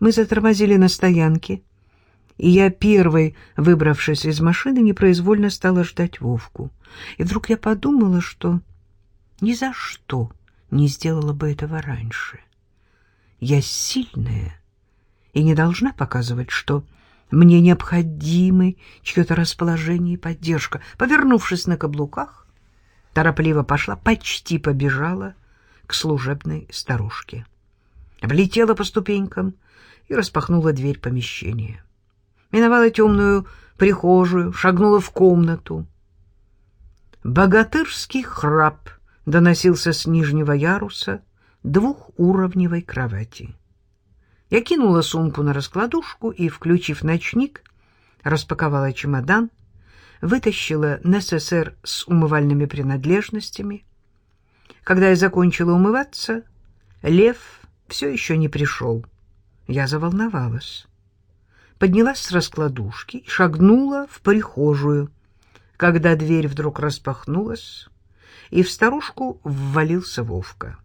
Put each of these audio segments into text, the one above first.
Мы затормозили на стоянке, и я, первой, выбравшись из машины, непроизвольно стала ждать Вовку. И вдруг я подумала, что ни за что не сделала бы этого раньше. Я сильная и не должна показывать, что мне необходимы чье-то расположение и поддержка. Повернувшись на каблуках, торопливо пошла, почти побежала к служебной старушке. Влетела по ступенькам и распахнула дверь помещения. Миновала темную прихожую, шагнула в комнату. Богатырский храп доносился с нижнего яруса двухуровневой кровати. Я кинула сумку на раскладушку и, включив ночник, распаковала чемодан, вытащила НССР с умывальными принадлежностями. Когда я закончила умываться, Лев все еще не пришел. Я заволновалась. Поднялась с раскладушки и шагнула в прихожую, когда дверь вдруг распахнулась, и в старушку ввалился Вовка.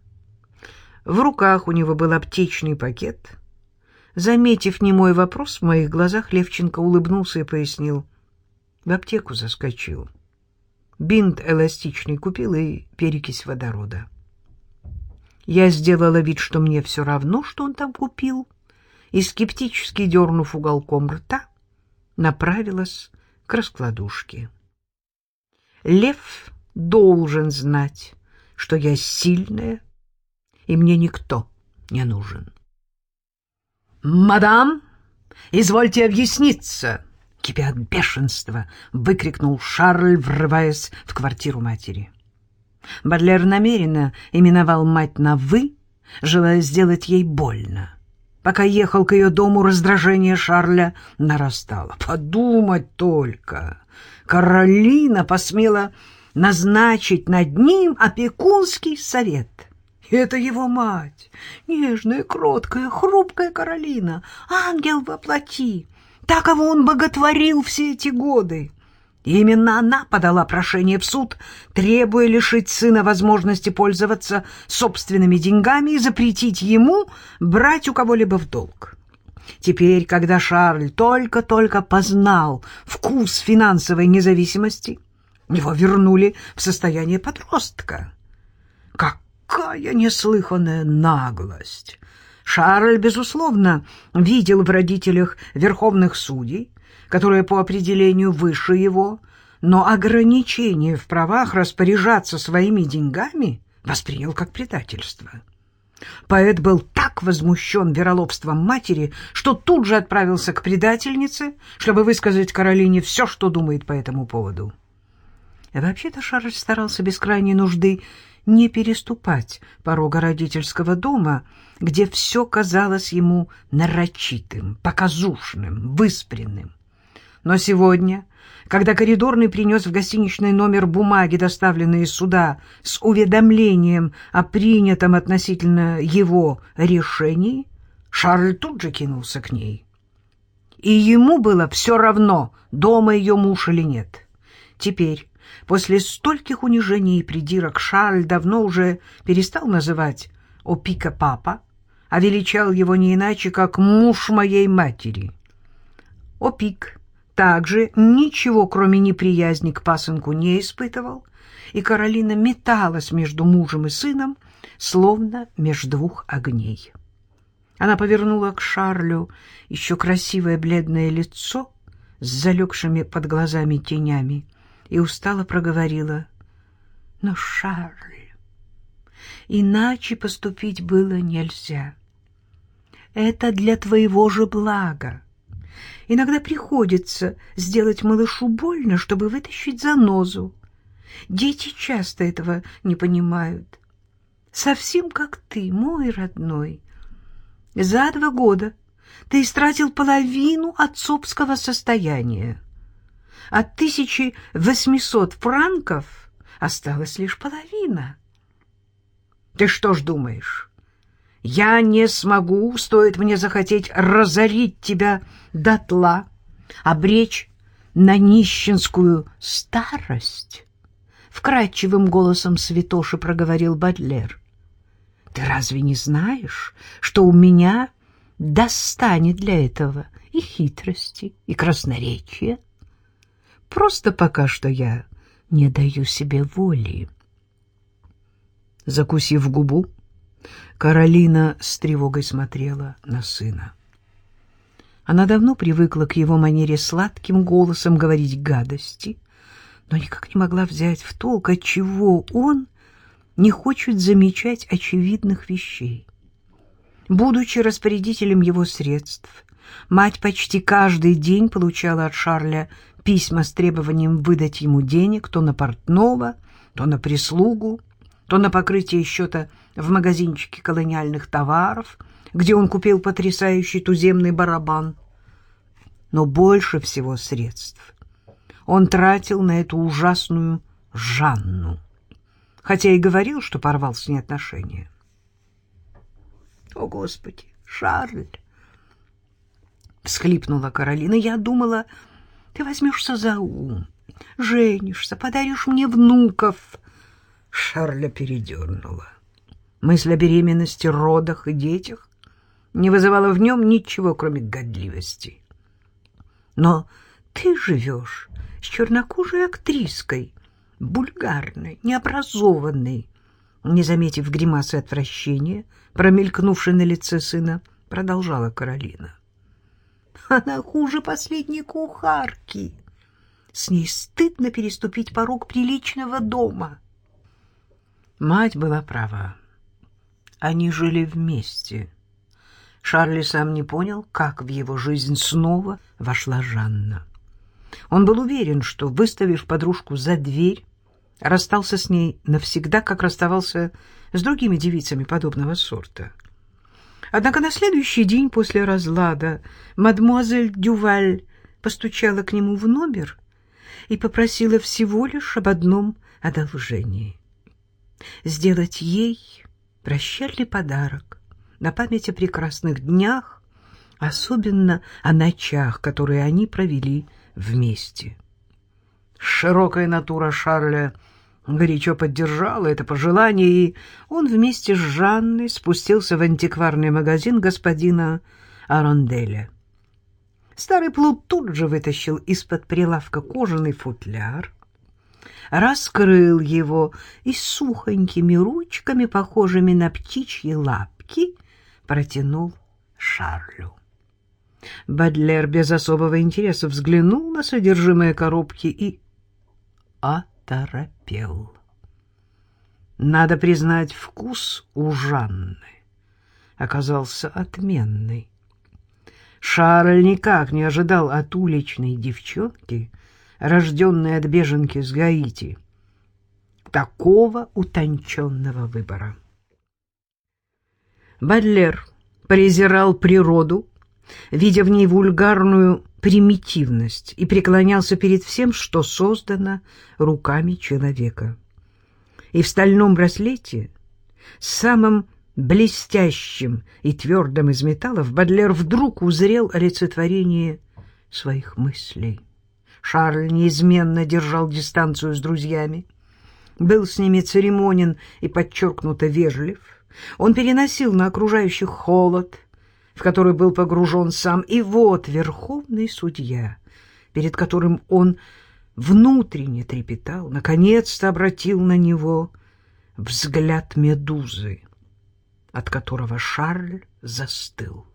В руках у него был аптечный пакет. Заметив немой вопрос в моих глазах, Левченко улыбнулся и пояснил. В аптеку заскочил. Бинт эластичный купил и перекись водорода. Я сделала вид, что мне все равно, что он там купил, и, скептически дернув уголком рта, направилась к раскладушке. Лев должен знать, что я сильная, и мне никто не нужен. «Мадам, извольте объясниться!» Кипя от бешенства, выкрикнул Шарль, врываясь в квартиру матери. Бадлер намеренно именовал мать на «вы», желая сделать ей больно. Пока ехал к ее дому, раздражение Шарля нарастало. Подумать только! Каролина посмела назначить над ним опекунский совет. Это его мать, нежная, кроткая, хрупкая Каролина, ангел во плоти, та, кого он боготворил все эти годы. Именно она подала прошение в суд, требуя лишить сына возможности пользоваться собственными деньгами и запретить ему брать у кого-либо в долг. Теперь, когда Шарль только-только познал вкус финансовой независимости, его вернули в состояние подростка. Какая неслыханная наглость! Шарль, безусловно, видел в родителях верховных судей, которые по определению выше его, но ограничение в правах распоряжаться своими деньгами воспринял как предательство. Поэт был так возмущен вероломством матери, что тут же отправился к предательнице, чтобы высказать Каролине все, что думает по этому поводу. Вообще-то Шарль старался без крайней нужды не переступать порога родительского дома, где все казалось ему нарочитым, показушным, выспренным. Но сегодня, когда коридорный принес в гостиничный номер бумаги, доставленные сюда, с уведомлением о принятом относительно его решении, Шарль тут же кинулся к ней. И ему было все равно, дома ее муж или нет. Теперь, После стольких унижений и придирок Шарль давно уже перестал называть Опика папа, а величал его не иначе, как муж моей матери. Опик также ничего, кроме неприязни к пасынку, не испытывал, и Каролина металась между мужем и сыном, словно между двух огней. Она повернула к Шарлю еще красивое бледное лицо с залегшими под глазами тенями, и устало проговорила. «Но, Шарль, иначе поступить было нельзя. Это для твоего же блага. Иногда приходится сделать малышу больно, чтобы вытащить занозу. Дети часто этого не понимают. Совсем как ты, мой родной. За два года ты истратил половину отцовского состояния. От 1800 франков осталась лишь половина. Ты что ж думаешь, я не смогу, стоит мне захотеть разорить тебя дотла, обречь на нищенскую старость? Вкрадчивым голосом святоши проговорил Бадлер. Ты разве не знаешь, что у меня достанет для этого и хитрости, и красноречия. Просто пока что я не даю себе воли. Закусив губу, Каролина с тревогой смотрела на сына. Она давно привыкла к его манере сладким голосом говорить гадости, но никак не могла взять в толк, отчего он не хочет замечать очевидных вещей. Будучи распорядителем его средств, мать почти каждый день получала от Шарля письма с требованием выдать ему денег то на портного, то на прислугу, то на покрытие счета в магазинчике колониальных товаров, где он купил потрясающий туземный барабан. Но больше всего средств он тратил на эту ужасную Жанну, хотя и говорил, что порвал с ней отношения. О, Господи, Шарль! Всхлипнула Каролина. Я думала, ты возьмешься за ум, женишься, подаришь мне внуков. Шарля передернула. Мысль о беременности, родах и детях не вызывала в нем ничего, кроме годливости. Но ты живешь с чернокожей актриской, бульгарной, необразованной, не заметив гримасы отвращения, промелькнувшей на лице сына, продолжала Каролина. Она хуже последней кухарки. С ней стыдно переступить порог приличного дома. Мать была права. Они жили вместе. Шарли сам не понял, как в его жизнь снова вошла Жанна. Он был уверен, что, выставив подружку за дверь, расстался с ней навсегда, как расставался с другими девицами подобного сорта. Однако на следующий день после разлада мадемуазель Дюваль постучала к нему в номер и попросила всего лишь об одном одолжении. Сделать ей прощальный подарок на память о прекрасных днях, особенно о ночах, которые они провели вместе. Широкая натура Шарля — горячо поддержала это пожелание, и он вместе с Жанной спустился в антикварный магазин господина Аронделя. Старый плут тут же вытащил из-под прилавка кожаный футляр, раскрыл его и сухонькими ручками, похожими на птичьи лапки, протянул Шарлю. Бадлер без особого интереса взглянул на содержимое коробки и оторопел. Надо признать, вкус у Жанны оказался отменный. Шарль никак не ожидал от уличной девчонки, рожденной от беженки с Гаити, такого утонченного выбора. Бадлер презирал природу, видя в ней вульгарную примитивность и преклонялся перед всем, что создано руками человека. И в стальном браслете, самым блестящим и твердым из металлов, Бадлер вдруг узрел олицетворение своих мыслей. Шарль неизменно держал дистанцию с друзьями, был с ними церемонен и подчеркнуто вежлив. Он переносил на окружающих холод — в который был погружен сам, и вот верховный судья, перед которым он внутренне трепетал, наконец-то обратил на него взгляд медузы, от которого Шарль застыл.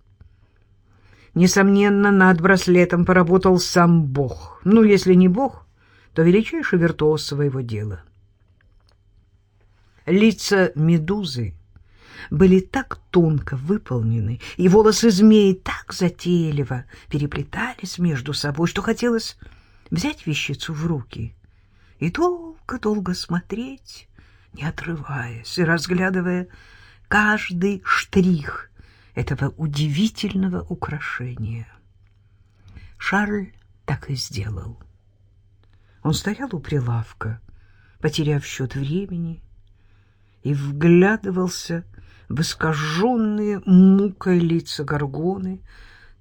Несомненно, над браслетом поработал сам Бог. Ну, если не Бог, то величайший виртуоз своего дела. Лица медузы были так тонко выполнены, и волосы змеи так затейливо переплетались между собой, что хотелось взять вещицу в руки и долго-долго смотреть, не отрываясь и разглядывая каждый штрих этого удивительного украшения. Шарль так и сделал. Он стоял у прилавка, потеряв счет времени, и вглядывался в искаженные мукой лица горгоны,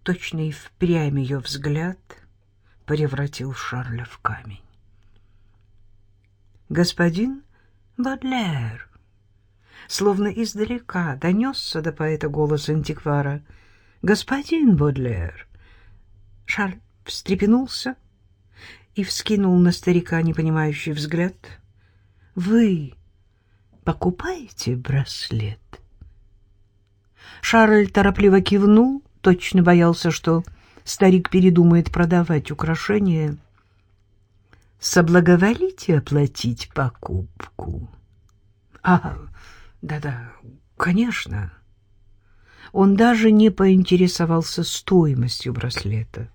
точно и впрямь ее взгляд превратил Шарля в камень. «Господин Бадлер!» Словно издалека донесся до поэта голос антиквара. господин Бодлер. Шарль встрепенулся и вскинул на старика непонимающий взгляд. «Вы покупаете браслет?» Шарль торопливо кивнул, точно боялся, что старик передумает продавать украшения. «Соблаговолите оплатить покупку?» «А, да-да, конечно». Он даже не поинтересовался стоимостью браслета.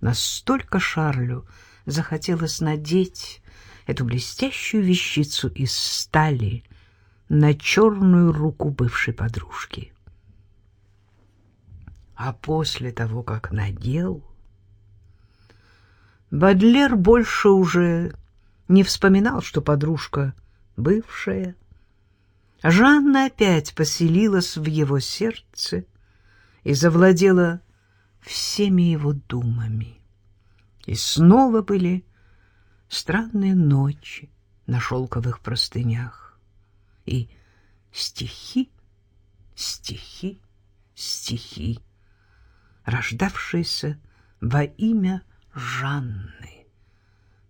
Настолько Шарлю захотелось надеть эту блестящую вещицу из стали на черную руку бывшей подружки. А после того, как надел, Бадлер больше уже не вспоминал, что подружка бывшая, Жанна опять поселилась в его сердце и завладела всеми его думами. И снова были странные ночи на шелковых простынях и стихи, стихи, стихи, рождавшиеся во имя Жанны,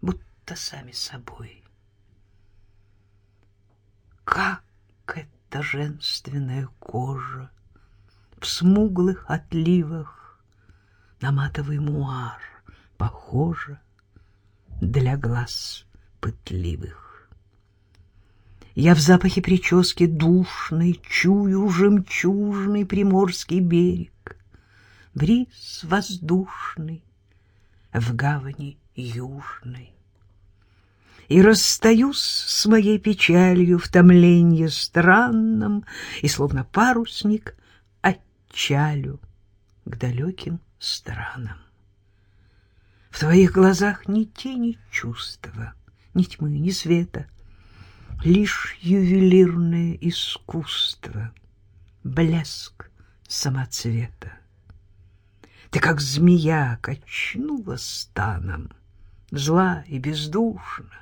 будто сами собой. Как эта женственная кожа в смуглых отливах на матовый муар похожа для глаз пытливых. Я в запахе прически душной чую жемчужный приморский берег, бриз воздушный в гавани южной и расстаюсь с моей печалью в томленье странном, и словно парусник отчалю к далеким странам. В твоих глазах ни тени чувства, ни тьмы, ни света, лишь ювелирное искусство, блеск самоцвета. Ты, как змея, качнула станом, зла и бездушна,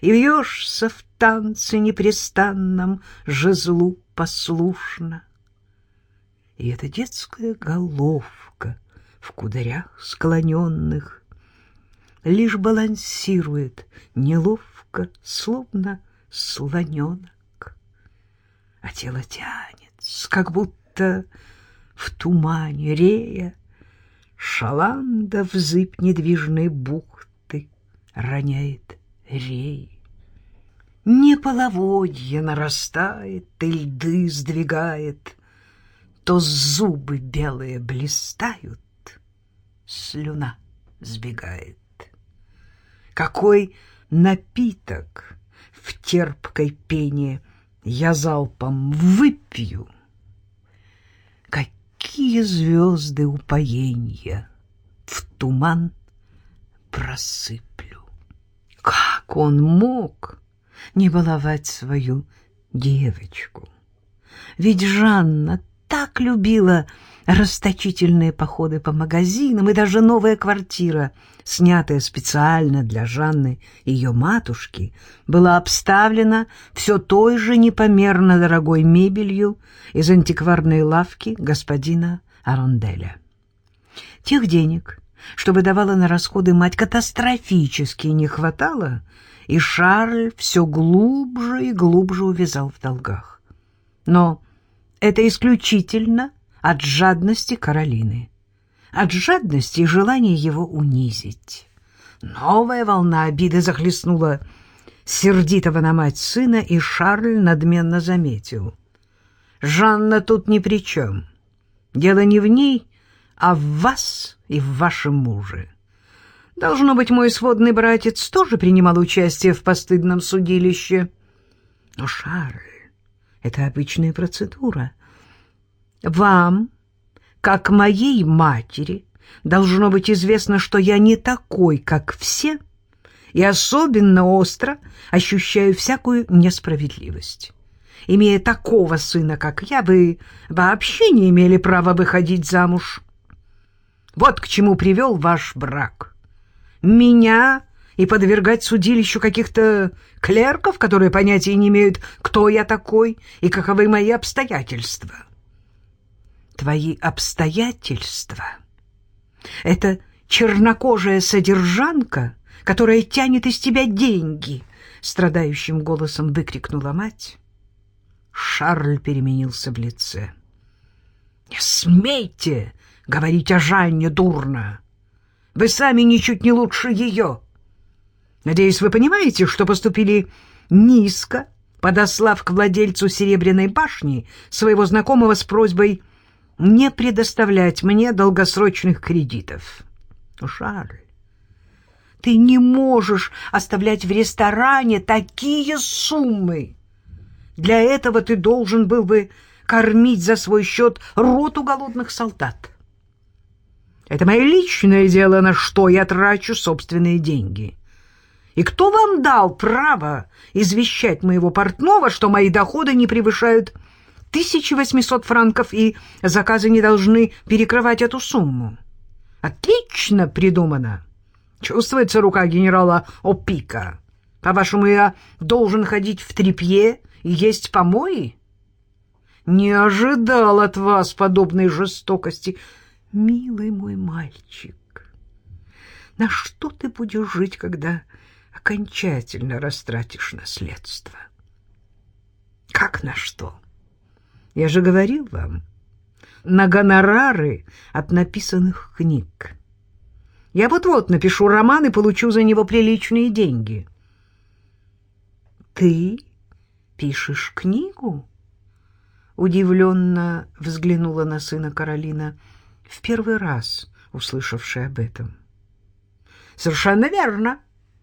и вьешься в танце непрестанном, жезлу послушно. И эта детская головка в кудрях склоненных лишь балансирует неловко, словно слоненок. А тело тянется, как будто в тумане рея, шаланда в зыб недвижной бухты роняет рей. Не половодье нарастает, и льды сдвигает, То зубы белые блистают, слюна сбегает. Какой напиток в терпкой пене я залпом выпью, Какие звезды упоенья в туман просыплю. Как он мог не баловать свою девочку? Ведь Жанна так любила расточительные походы по магазинам, и даже новая квартира, снятая специально для Жанны ее матушки, была обставлена все той же непомерно дорогой мебелью из антикварной лавки господина Аронделя. Тех денег, чтобы давала на расходы мать, катастрофически не хватало, и Шарль все глубже и глубже увязал в долгах. Но это исключительно от жадности Каролины, от жадности и желания его унизить. Новая волна обиды захлестнула сердитого на мать сына, и Шарль надменно заметил. «Жанна тут ни при чем. Дело не в ней, а в вас и в вашем муже. Должно быть, мой сводный братец тоже принимал участие в постыдном судилище. Но, Шарль, это обычная процедура. Вам, как моей матери, должно быть известно, что я не такой, как все, и особенно остро ощущаю всякую несправедливость. Имея такого сына, как я, вы вообще не имели права выходить замуж. Вот к чему привел ваш брак. Меня и подвергать судилищу каких-то клерков, которые понятия не имеют, кто я такой и каковы мои обстоятельства. твои обстоятельства. Это чернокожая содержанка, которая тянет из тебя деньги, — страдающим голосом выкрикнула мать. Шарль переменился в лице. — Не смейте говорить о Жанне дурно! Вы сами ничуть не лучше ее! Надеюсь, вы понимаете, что поступили низко, подослав к владельцу Серебряной башни своего знакомого с просьбой не предоставлять мне долгосрочных кредитов. Шарль, ты не можешь оставлять в ресторане такие суммы. Для этого ты должен был бы кормить за свой счет роту голодных солдат. Это мое личное дело, на что я трачу собственные деньги. И кто вам дал право извещать моего портного, что мои доходы не превышают 1800 франков и заказы не должны перекрывать эту сумму? Отлично придумано. Чувствуется рука генерала Опика. По-вашему, я должен ходить в трепье и есть помои? Не ожидал от вас подобной жестокости. Милый мой мальчик, на что ты будешь жить, когда окончательно растратишь наследство. Как на что? Я же говорил вам, на гонорары от написанных книг. Я вот-вот напишу роман и получу за него приличные деньги. Ты пишешь книгу? Удивленно взглянула на сына Каролина, в первый раз услышавшая об этом. Совершенно верно.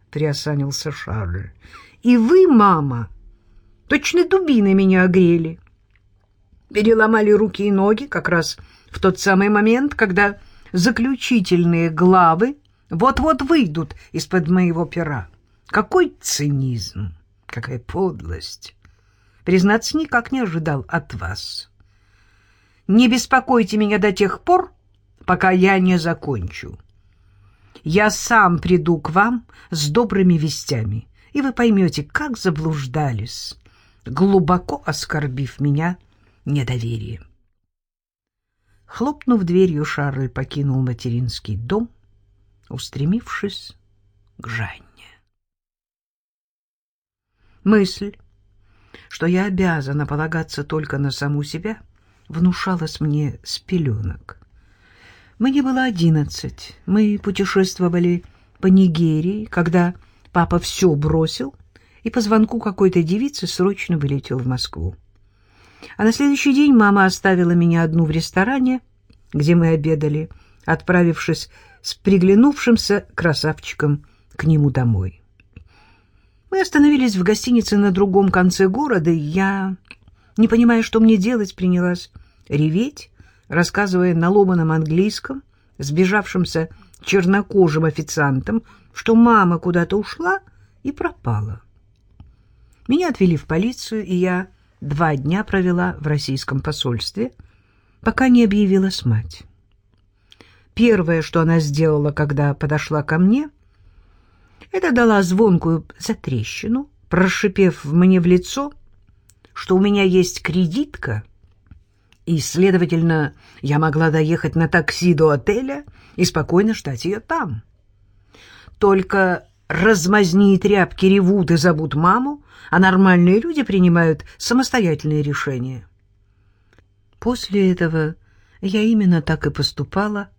— приосанился Шарль. «И вы, мама, точно дубины меня огрели. Переломали руки и ноги как раз в тот самый момент, когда заключительные главы вот-вот выйдут из-под моего пера. Какой цинизм, какая подлость! Признаться, никак не ожидал от вас. Не беспокойте меня до тех пор, пока я не закончу» я сам приду к вам с добрыми вестями, и вы поймете, как заблуждались, глубоко оскорбив меня недоверием. Хлопнув дверью, Шарль покинул материнский дом, устремившись к Жанне. Мысль, что я обязана полагаться только на саму себя, внушалась мне с пеленок. Мне было одиннадцать. Мы путешествовали по Нигерии, когда папа все бросил и по звонку какой-то девицы срочно вылетел в Москву. А на следующий день мама оставила меня одну в ресторане, где мы обедали, отправившись с приглянувшимся красавчиком к нему домой. Мы остановились в гостинице на другом конце города, и я, не понимая, что мне делать, принялась реветь, рассказывая на ломаном английском сбежавшимся чернокожим официантам, что мама куда-то ушла и пропала. Меня отвели в полицию, и я два дня провела в российском посольстве, пока не объявилась мать. Первое, что она сделала, когда подошла ко мне, это дала звонкую затрещину, прошипев мне в лицо, что у меня есть кредитка и, следовательно, я могла доехать на такси до отеля и спокойно ждать ее там. Только размазни тряпки ревут и зовут маму, а нормальные люди принимают самостоятельные решения. После этого я именно так и поступала,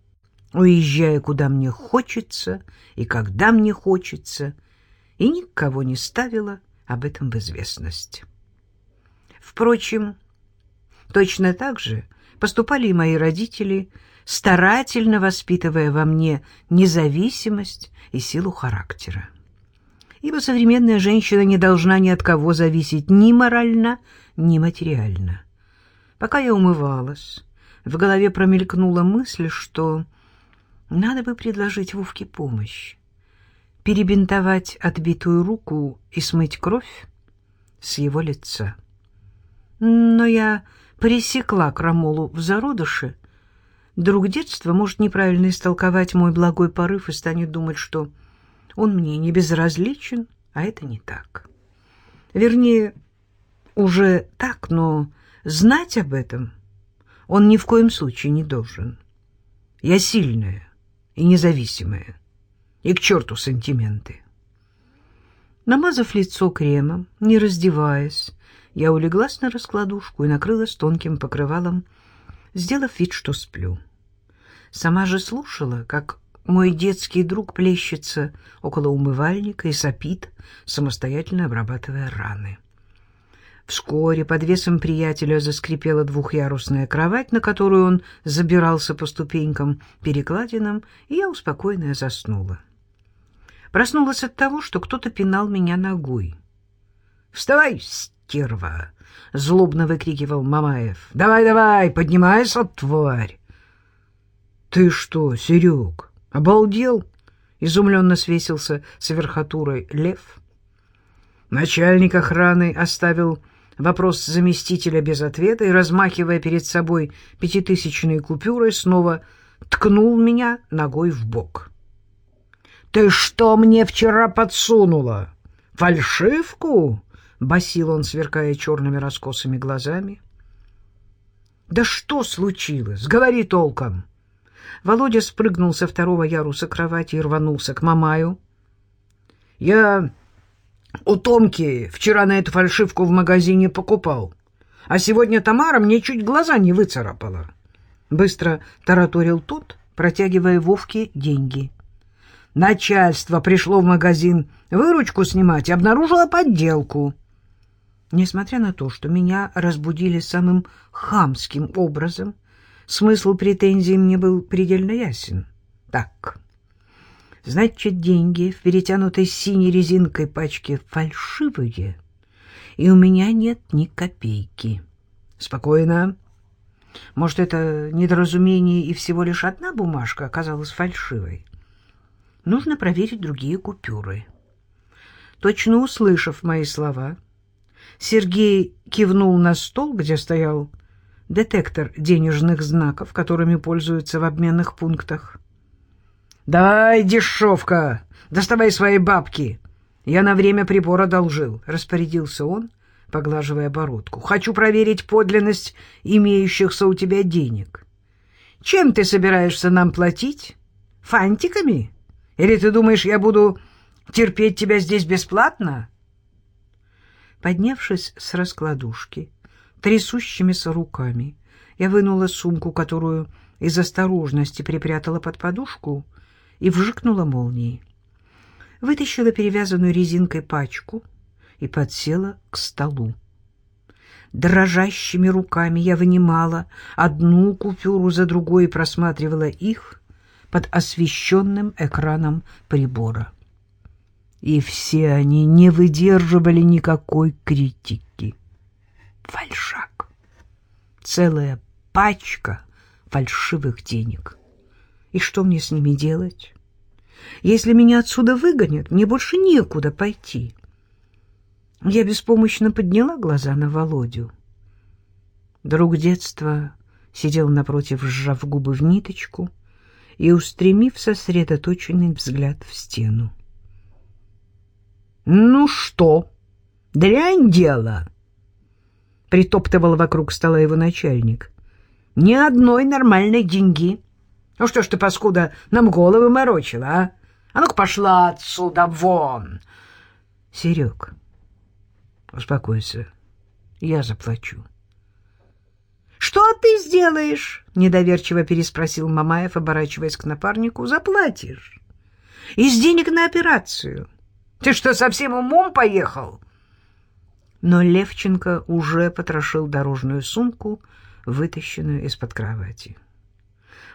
уезжая куда мне хочется и когда мне хочется, и никого не ставила об этом в известность. Впрочем, Точно так же поступали и мои родители, старательно воспитывая во мне независимость и силу характера. Ибо современная женщина не должна ни от кого зависеть ни морально, ни материально. Пока я умывалась, в голове промелькнула мысль, что надо бы предложить Вовке помощь, перебинтовать отбитую руку и смыть кровь с его лица. Но я пресекла крамолу в зародыше, друг детства может неправильно истолковать мой благой порыв и станет думать, что он мне не безразличен, а это не так. Вернее, уже так, но знать об этом он ни в коем случае не должен. Я сильная и независимая. И к черту сантименты. Намазав лицо кремом, не раздеваясь, я улеглась на раскладушку и накрылась тонким покрывалом, сделав вид, что сплю. Сама же слушала, как мой детский друг плещется около умывальника и сопит, самостоятельно обрабатывая раны. Вскоре под весом приятеля заскрипела двухъярусная кровать, на которую он забирался по ступенькам перекладинам, и я успокоенная заснула. Проснулась от того, что кто-то пинал меня ногой. «Вставай, стерва!» — злобно выкрикивал Мамаев. «Давай, давай, поднимайся, тварь!» «Ты что, Серег, обалдел?» — изумленно свесился с верхотурой лев. Начальник охраны оставил вопрос заместителя без ответа и, размахивая перед собой пятитысячной купюрой, снова ткнул меня ногой в бок. «Ты что мне вчера подсунула? Фальшивку?» — басил он, сверкая черными раскосыми глазами. «Да что случилось? Говори толком!» Володя спрыгнул со второго яруса кровати и рванулся к Мамаю. «Я у Томки вчера на эту фальшивку в магазине покупал, а сегодня Тамара мне чуть глаза не выцарапала». Быстро тараторил тот, протягивая Вовке деньги. Начальство пришло в магазин выручку снимать и обнаружило подделку. Несмотря на то, что меня разбудили самым хамским образом, смысл претензий мне был предельно ясен. Так, значит, деньги в перетянутой синей резинкой пачке фальшивые, и у меня нет ни копейки. Спокойно. Может, это недоразумение и всего лишь одна бумажка оказалась фальшивой? Нужно проверить другие купюры. Точно услышав мои слова, Сергей кивнул на стол, где стоял детектор денежных знаков, которыми пользуются в обменных пунктах. «Давай, дешевка, доставай свои бабки. Я на время прибора должил», — распорядился он, поглаживая бородку. «Хочу проверить подлинность имеющихся у тебя денег. Чем ты собираешься нам платить? Фантиками?» Или ты думаешь, я буду терпеть тебя здесь бесплатно?» Поднявшись с раскладушки, трясущимися руками, я вынула сумку, которую из осторожности припрятала под подушку, и вжикнула молнией. Вытащила перевязанную резинкой пачку и подсела к столу. Дрожащими руками я вынимала одну купюру за другой и просматривала их, под освещенным экраном прибора. И все они не выдерживали никакой критики. Фальшак. Целая пачка фальшивых денег. И что мне с ними делать? Если меня отсюда выгонят, мне больше некуда пойти. Я беспомощно подняла глаза на Володю. Друг детства сидел напротив, сжав губы в ниточку — и устремив сосредоточенный взгляд в стену. «Ну что, дрянь дело!» — притоптывал вокруг стола его начальник. «Ни одной нормальной деньги. Ну что ж ты, паскуда, нам головы морочила, а? А ну-ка пошла отсюда вон!» «Серег, успокойся, я заплачу». «Что ты сделаешь?» — недоверчиво переспросил Мамаев, оборачиваясь к напарнику. «Заплатишь. Из денег на операцию. Ты что, совсем умом поехал?» Но Левченко уже потрошил дорожную сумку, вытащенную из-под кровати.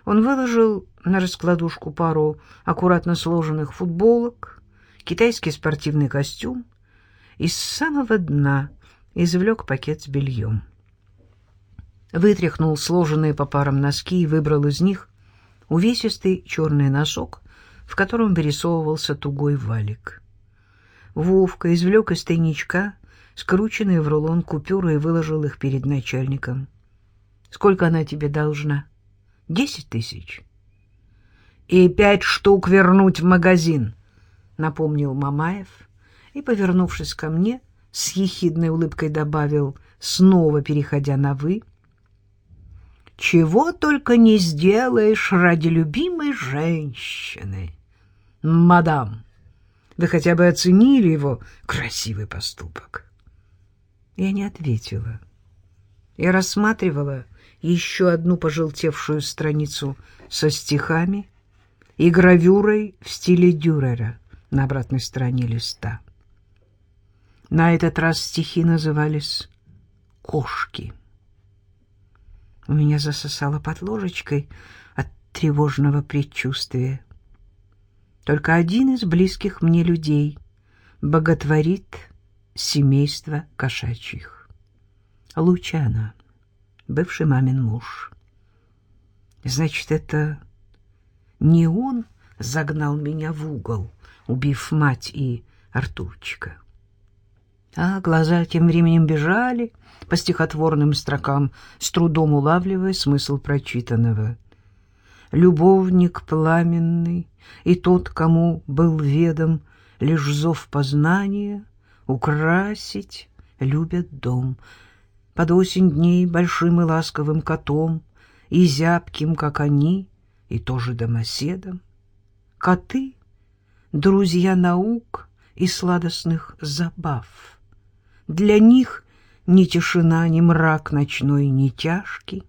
Он выложил на раскладушку пару аккуратно сложенных футболок, китайский спортивный костюм и с самого дна извлек пакет с бельем вытряхнул сложенные по парам носки и выбрал из них увесистый черный носок, в котором вырисовывался тугой валик. Вовка извлек из тайничка скрученные в рулон купюры и выложил их перед начальником. «Сколько она тебе должна?» «Десять тысяч». «И пять штук вернуть в магазин», — напомнил Мамаев и, повернувшись ко мне, с ехидной улыбкой добавил, снова переходя на «вы», чего только не сделаешь ради любимой женщины. Мадам, вы хотя бы оценили его красивый поступок? Я не ответила. Я рассматривала еще одну пожелтевшую страницу со стихами и гравюрой в стиле Дюрера на обратной стороне листа. На этот раз стихи назывались «Кошки». У меня засосало под ложечкой от тревожного предчувствия. Только один из близких мне людей боготворит семейство кошачьих. Лучана, бывший мамин муж. Значит, это не он загнал меня в угол, убив мать и Артурчика. А глаза тем временем бежали по стихотворным строкам, с трудом улавливая смысл прочитанного. Любовник пламенный и тот, кому был ведом лишь зов познания, украсить любят дом. Под осень дней большим и ласковым котом, и зябким, как они, и тоже домоседом. Коты — друзья наук и сладостных забав. Для них ни тишина, ни мрак ночной, ни тяжкий.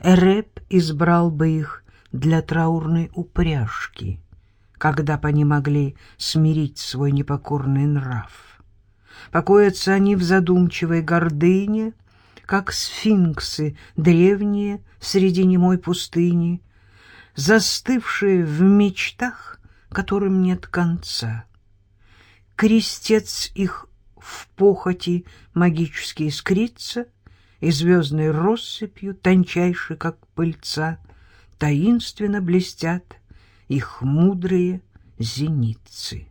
Эреб избрал бы их для траурной упряжки, когда бы они могли смирить свой непокорный нрав. Покоятся они в задумчивой гордыне, как сфинксы древние среди немой пустыни, застывшие в мечтах, которым нет конца. Крестец их в похоти магически искрится, и звездной россыпью, тончайшей, как пыльца, таинственно блестят их мудрые зеницы.